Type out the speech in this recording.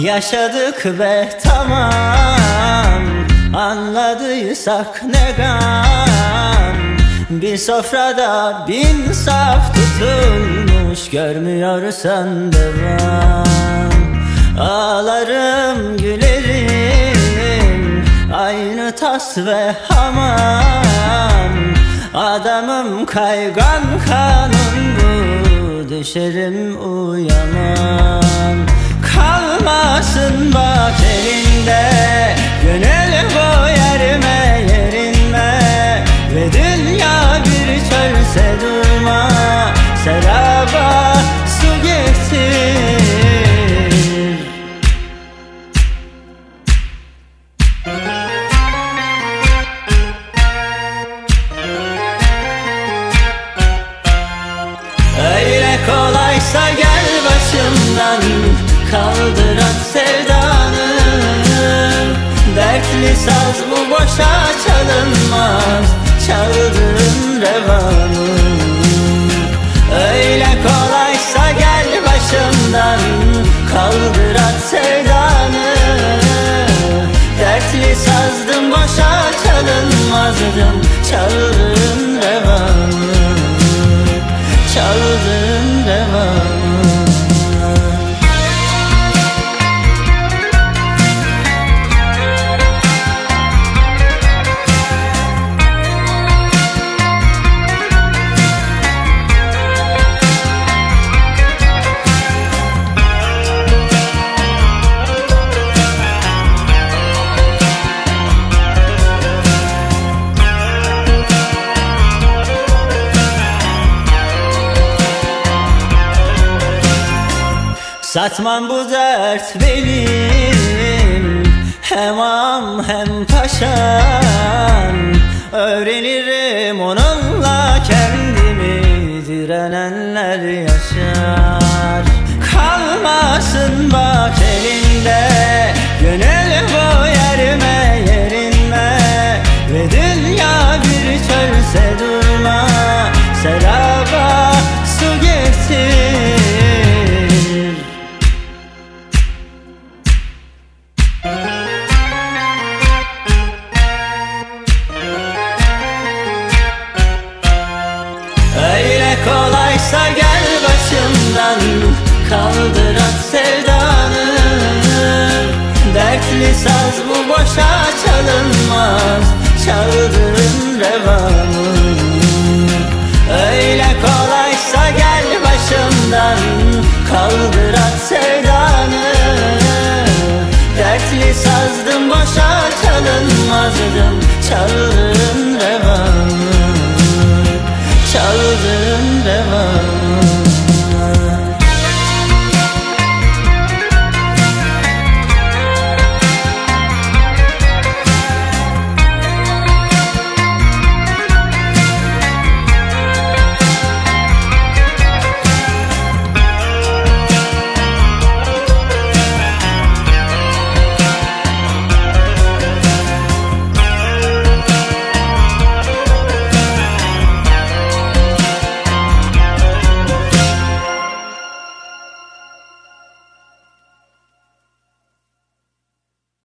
Yaşadık ve tamam Anladıysak ne gam? Bir sofrada bin saf tutulmuş Görmüyorsan devam. Ağlarım gülerim Aynı tas ve hamam. Adamım kaygan kanun bu Düşerim uyamam Kalmasın bak elinde Gönül bu yerime yerinme Ve dünya bir çölse durma. Seraba su getir. Öyle kolaysa gel başımdan Kaldıran sevdanı Dertli saz bu boşa çalınmaz Çaldığın revanı Öyle kolaysa gel başımdan Kaldıran sevdanı Dertli sazdım boşa çalınmazdım Çaldığın Satmam bu dert benim. Hem am hem paşam Öğrenirim onunla kendimi. Direnenler yaşar başımdan Kaldıran sevdanı. Dertli saz bu boşa çalınmaz Çaldığın revanı Öyle kolaysa gel başımdan Kaldıran sevdanı. Dertli sazdım boşa çalınmazdım Çaldığın